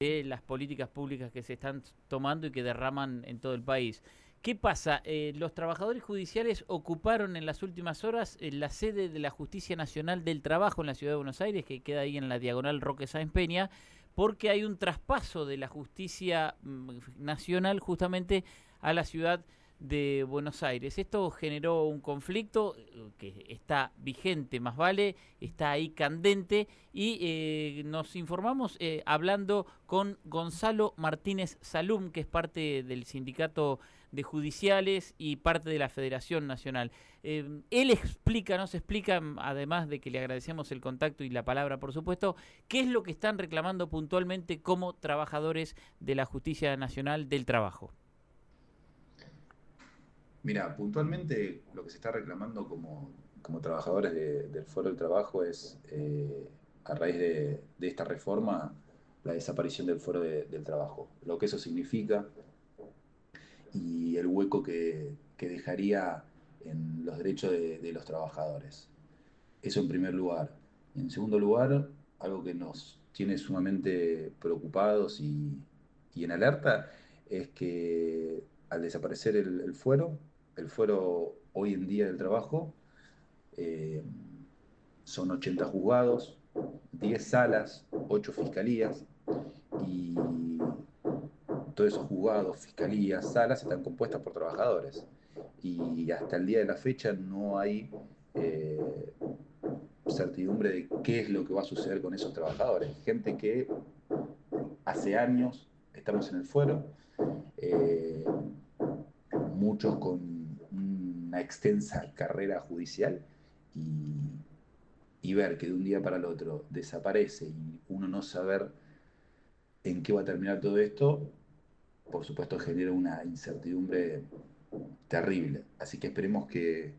de las políticas públicas que se están tomando y que derraman en todo el país. ¿Qué pasa? Eh, los trabajadores judiciales ocuparon en las últimas horas eh, la sede de la Justicia Nacional del Trabajo en la Ciudad de Buenos Aires, que queda ahí en la diagonal Roque Sáenz Peña, porque hay un traspaso de la Justicia mm, Nacional justamente a la ciudad de Buenos Aires. Esto generó un conflicto eh, que está vigente, más vale, está ahí candente y eh, nos informamos eh, hablando con Gonzalo Martínez Salum, que es parte del sindicato de judiciales y parte de la Federación Nacional. él explica, nos explica, además de que le agradecemos el contacto y la palabra, por supuesto, qué es lo que están reclamando puntualmente como trabajadores de la Justicia Nacional del Trabajo. Mira, puntualmente lo que se está reclamando como, trabajadores del Foro del Trabajo es, eh, a raíz de, esta reforma, la desaparición del Foro del Trabajo. Lo que eso significa y el hueco que, dejaría en los derechos de, los trabajadores. Eso en primer lugar. En segundo lugar, algo que nos tiene sumamente preocupados y, en alerta es que al desaparecer el, el fuero, el fuero hoy en día del trabajo eh, son 80 juzgados, 10 salas, 8 fiscalías y todos esos juzgados, fiscalías, salas están compuestas por trabajadores y hasta el día de la fecha no hay eh, certidumbre de qué es lo que va a suceder con esos trabajadores. Gente que hace años estamos en el fuero, eh, muchos con una extensa carrera judicial y, ver que de un día para el otro desaparece y uno no saber en qué va a terminar todo esto, por supuesto genera una incertidumbre terrible. Así que esperemos que,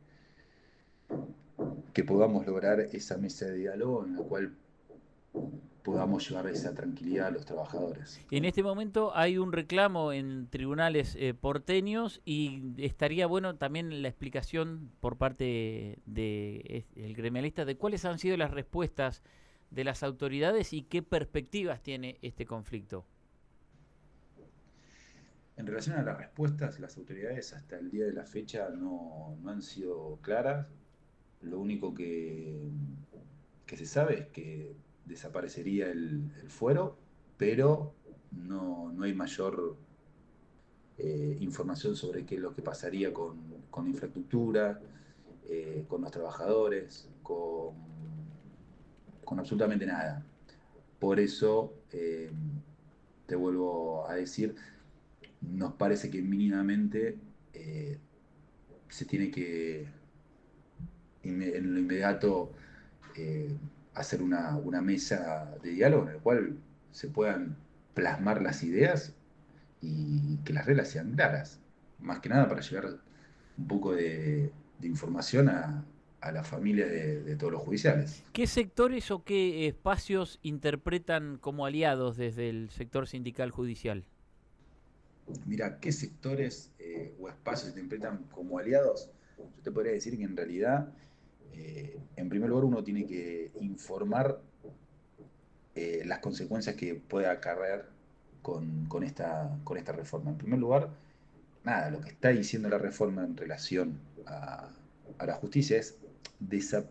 que podamos lograr esa mesa de diálogo en la cual podamos llevar esa tranquilidad a los trabajadores. En este momento hay un reclamo en tribunales eh, porteños y estaría bueno también la explicación por parte del de, gremialista de cuáles han sido las respuestas de las autoridades y qué perspectivas tiene este conflicto. En relación a las respuestas, las autoridades hasta el día de la fecha no, no han sido claras. Lo único que, que se sabe es que desaparecería el, fuero, pero no, hay mayor eh, información sobre qué es lo que pasaría con, con infraestructura, eh, con los trabajadores, con, con absolutamente nada. Por eso, eh, te vuelvo a decir, nos parece que mínimamente se tiene que en lo inmediato hacer una, mesa de diálogo en el cual se puedan plasmar las ideas y que las reglas sean claras. Más que nada para llevar un poco de, información a, la familia de, todos los judiciales. ¿Qué sectores o qué espacios interpretan como aliados desde el sector sindical judicial? Mira, ¿qué sectores eh, o espacios interpretan como aliados? Yo te podría decir que en realidad eh, en primer lugar uno tiene que informar eh, las consecuencias que puede acarrear con, esta, reforma. En primer lugar, nada, lo que está diciendo la reforma en relación a, la justicia es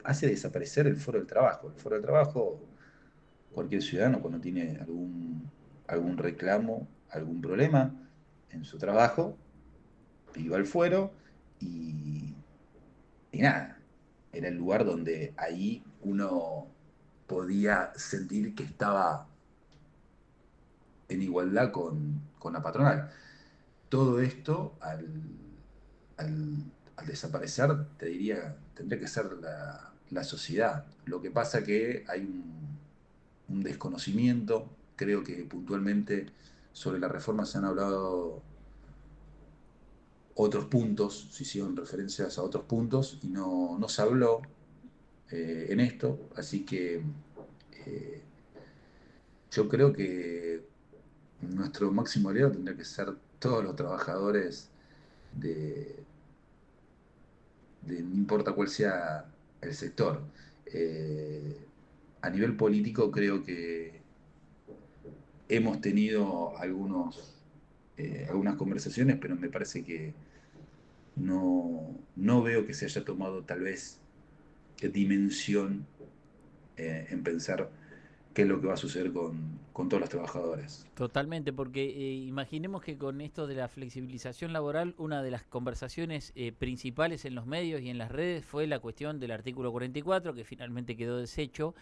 hace desaparecer el foro del trabajo. El foro del trabajo, cualquier ciudadano cuando tiene algún, algún reclamo, algún problema en su trabajo, iba al fuero y, y nada, era el lugar donde ahí uno podía sentir que estaba en igualdad con, la patronal. Todo esto, al, desaparecer, te diría, tendría que ser la, sociedad. Lo que pasa que hay un, un desconocimiento, creo que puntualmente sobre la reforma se han hablado otros puntos, se hicieron referencias a otros puntos y no, se habló eh, en esto, así que eh, yo creo que nuestro máximo aliado tendría que ser todos los trabajadores de, no importa cuál sea el sector. Eh, a nivel político creo que hemos tenido algunos, algunas conversaciones, pero me parece que no, no veo que se haya tomado tal vez dimensión eh, en pensar qué es lo que va a suceder con, todos los trabajadores. Totalmente, porque eh, imaginemos que con esto de la flexibilización laboral, una de las conversaciones eh, principales en los medios y en las redes fue la cuestión del artículo 44, que finalmente quedó deshecho,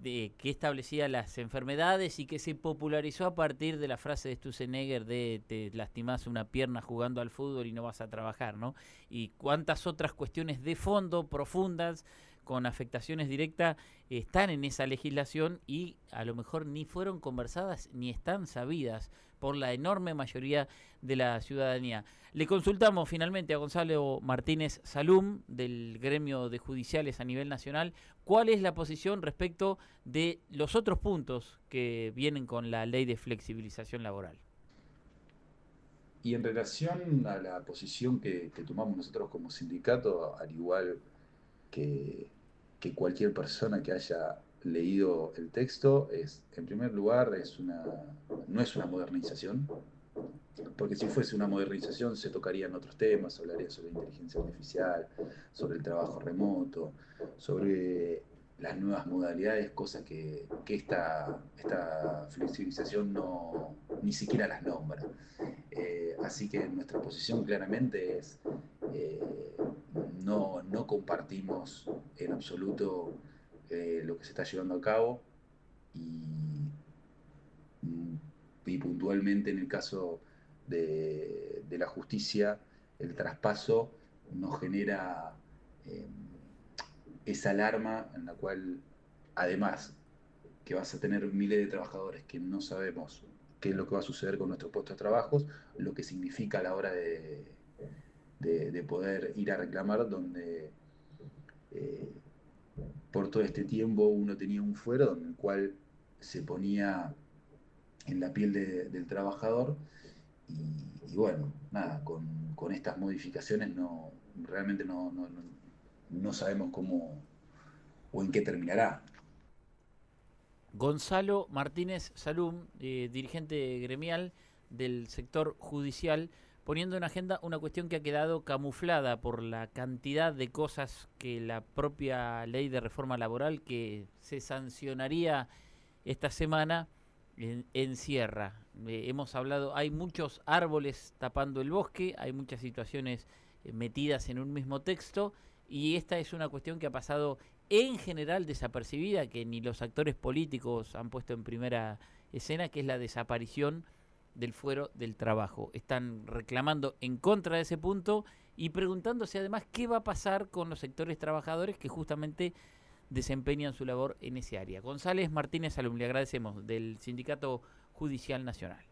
de que establecía las enfermedades y que se popularizó a partir de la frase de Stussenegger de te lastimas una pierna jugando al fútbol y no vas a trabajar, ¿no? Y cuántas otras cuestiones de fondo profundas con afectaciones directas están en esa legislación y a lo mejor ni fueron conversadas ni están sabidas por la enorme mayoría de la ciudadanía. Le consultamos finalmente a Gonzalo Martínez Salum del gremio de judiciales a nivel nacional cuál es la posición respecto de los otros puntos que vienen con la ley de flexibilización laboral. Y en relación a la posición que, tomamos nosotros como sindicato, al igual que, cualquier persona que haya leído el texto es, en primer lugar, es una, no es una modernización, porque si fuese una modernización se tocarían otros temas, hablaría sobre inteligencia artificial, sobre el trabajo remoto, sobre las nuevas modalidades, cosas que, esta, esta, flexibilización no, ni siquiera las nombra. Eh, así que nuestra posición claramente es eh, no, no, compartimos en absoluto eh, lo que se está llevando a cabo y, y puntualmente en el caso de, de, la justicia el traspaso nos genera esa alarma en la cual, además, que vas a tener miles de trabajadores que no sabemos qué es lo que va a suceder con nuestros puestos de trabajo, lo que significa a la hora de, de, poder ir a reclamar, donde eh, por todo este tiempo uno tenía un fuero en el cual se ponía en la piel del trabajador. Y, bueno, nada, con, con, estas modificaciones no realmente no, sabemos cómo o en qué terminará. Gonzalo Martínez Salum, eh, dirigente gremial del sector judicial, poniendo en agenda una cuestión que ha quedado camuflada por la cantidad de cosas que la propia ley de reforma laboral que se sancionaría esta semana encierra. Eh, hemos hablado, hay muchos árboles tapando el bosque, hay muchas situaciones eh, metidas en un mismo texto y esta es una cuestión que ha pasado en general desapercibida, que ni los actores políticos han puesto en primera escena, que es la desaparición del fuero del trabajo. Están reclamando en contra de ese punto y preguntándose además qué va a pasar con los sectores trabajadores que justamente desempeñan su labor en ese área. González Martínez Alum, le agradecemos del Sindicato Judicial Nacional.